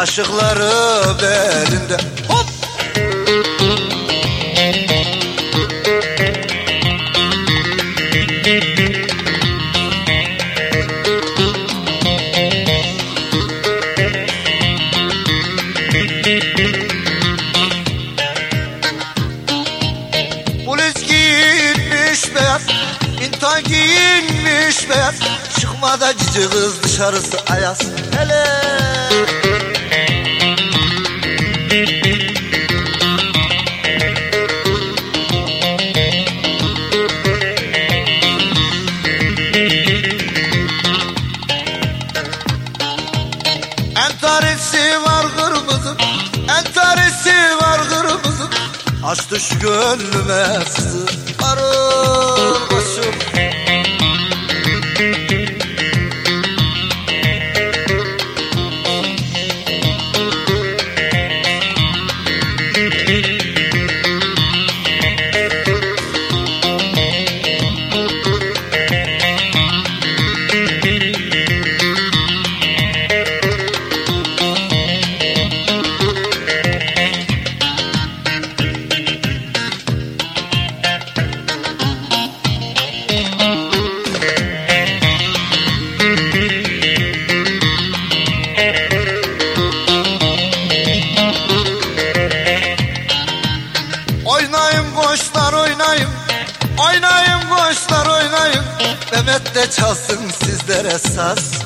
Kaşıkları belinde. Hop! Polis giyinmiş beyaz İntan giyinmiş beyaz. Çıkmada cici kız dışarısı ayaz. Hele Entarisi var kırmızı Açtı şu gönlüme sızı Arıl Oynayın koçlar oynayın. Mehmet de çalsın sizlere saz